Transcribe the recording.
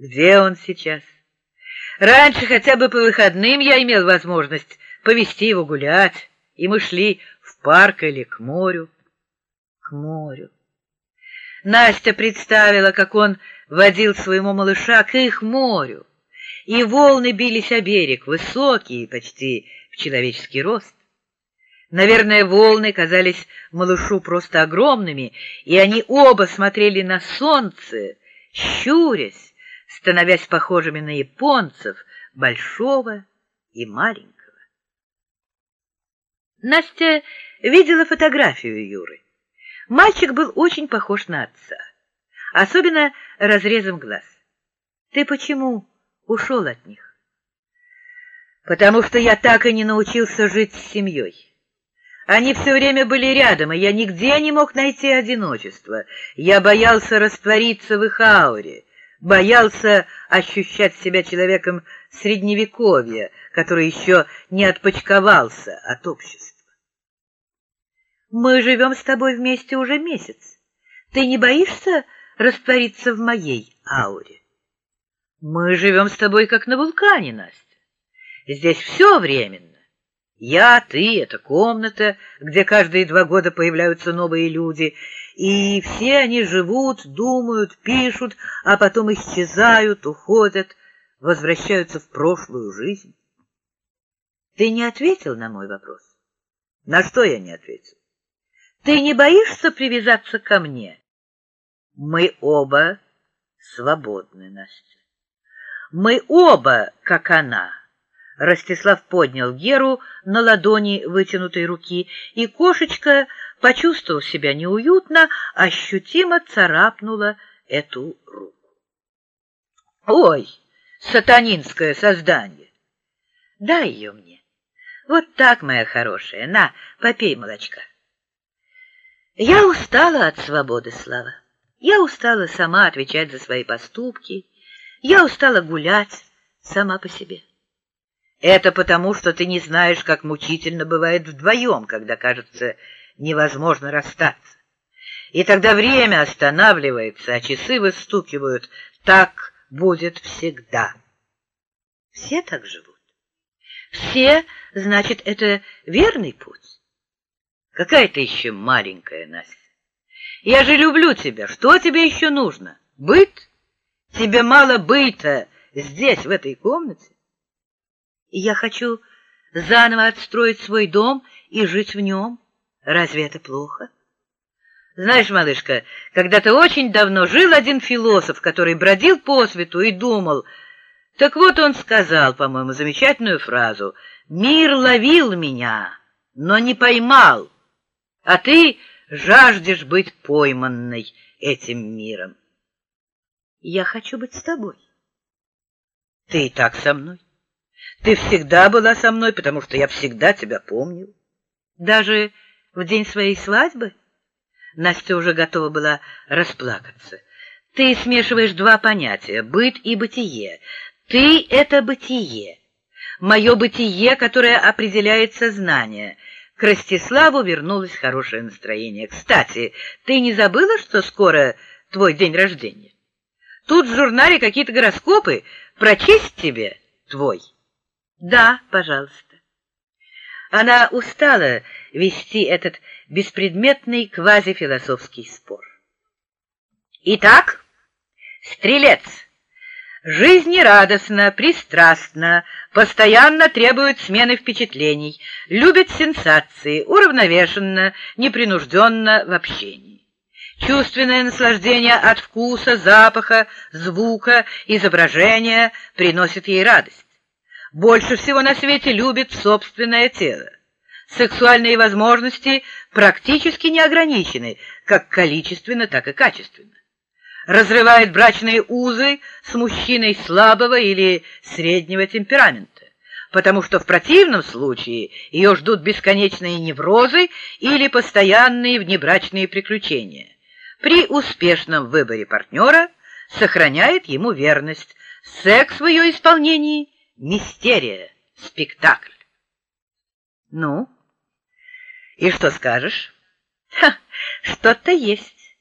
Где он сейчас? Раньше хотя бы по выходным я имел возможность повести его гулять, и мы шли в парк или к морю. К морю. Настя представила, как он водил своему малыша к их морю, и волны бились о берег, высокие, почти в человеческий рост. Наверное, волны казались малышу просто огромными, и они оба смотрели на солнце, щурясь, становясь похожими на японцев, большого и маленького. Настя видела фотографию Юры. Мальчик был очень похож на отца, особенно разрезом глаз. Ты почему ушел от них? Потому что я так и не научился жить с семьей. Они все время были рядом, и я нигде не мог найти одиночество. Я боялся раствориться в их ауре, боялся ощущать себя человеком средневековья, который еще не отпочковался от общества. Мы живем с тобой вместе уже месяц. Ты не боишься раствориться в моей ауре? Мы живем с тобой как на вулкане, Настя. Здесь все временно. Я, ты, это комната, где каждые два года появляются новые люди, и все они живут, думают, пишут, а потом исчезают, уходят, возвращаются в прошлую жизнь. Ты не ответил на мой вопрос? На что я не ответил? Ты не боишься привязаться ко мне? Мы оба свободны, Настя. Мы оба, как она. Ростислав поднял Геру на ладони вытянутой руки, и кошечка, почувствовав себя неуютно, ощутимо царапнула эту руку. «Ой, сатанинское создание! Дай ее мне! Вот так, моя хорошая, на, попей молочка!» Я устала от свободы, Слава. Я устала сама отвечать за свои поступки. Я устала гулять сама по себе. Это потому, что ты не знаешь, как мучительно бывает вдвоем, когда, кажется, невозможно расстаться. И тогда время останавливается, а часы выстукивают. Так будет всегда. Все так живут. Все, значит, это верный путь. Какая ты еще маленькая, Настя. Я же люблю тебя. Что тебе еще нужно? Быт? Тебе мало быта здесь, в этой комнате? Я хочу заново отстроить свой дом и жить в нем. Разве это плохо? Знаешь, малышка, когда-то очень давно жил один философ, который бродил по свету и думал. Так вот он сказал, по-моему, замечательную фразу «Мир ловил меня, но не поймал» а ты жаждешь быть пойманной этим миром. Я хочу быть с тобой. Ты и так со мной. Ты всегда была со мной, потому что я всегда тебя помнил. Даже в день своей свадьбы Настя уже готова была расплакаться. Ты смешиваешь два понятия — быт и бытие. Ты — это бытие. Мое бытие, которое определяет сознание — к Ростиславу вернулось хорошее настроение. «Кстати, ты не забыла, что скоро твой день рождения? Тут в журнале какие-то гороскопы. Прочесть тебе твой?» «Да, пожалуйста». Она устала вести этот беспредметный квазифилософский спор. «Итак, стрелец!» Жизнерадостно, пристрастно, постоянно требует смены впечатлений, любит сенсации, уравновешенно, непринужденно в общении. Чувственное наслаждение от вкуса, запаха, звука, изображения приносит ей радость. Больше всего на свете любит собственное тело. Сексуальные возможности практически не ограничены, как количественно, так и качественно разрывает брачные узы с мужчиной слабого или среднего темперамента, потому что в противном случае ее ждут бесконечные неврозы или постоянные внебрачные приключения. При успешном выборе партнера сохраняет ему верность. Секс в ее исполнении — мистерия, спектакль. Ну, и что скажешь? Ха, что-то есть.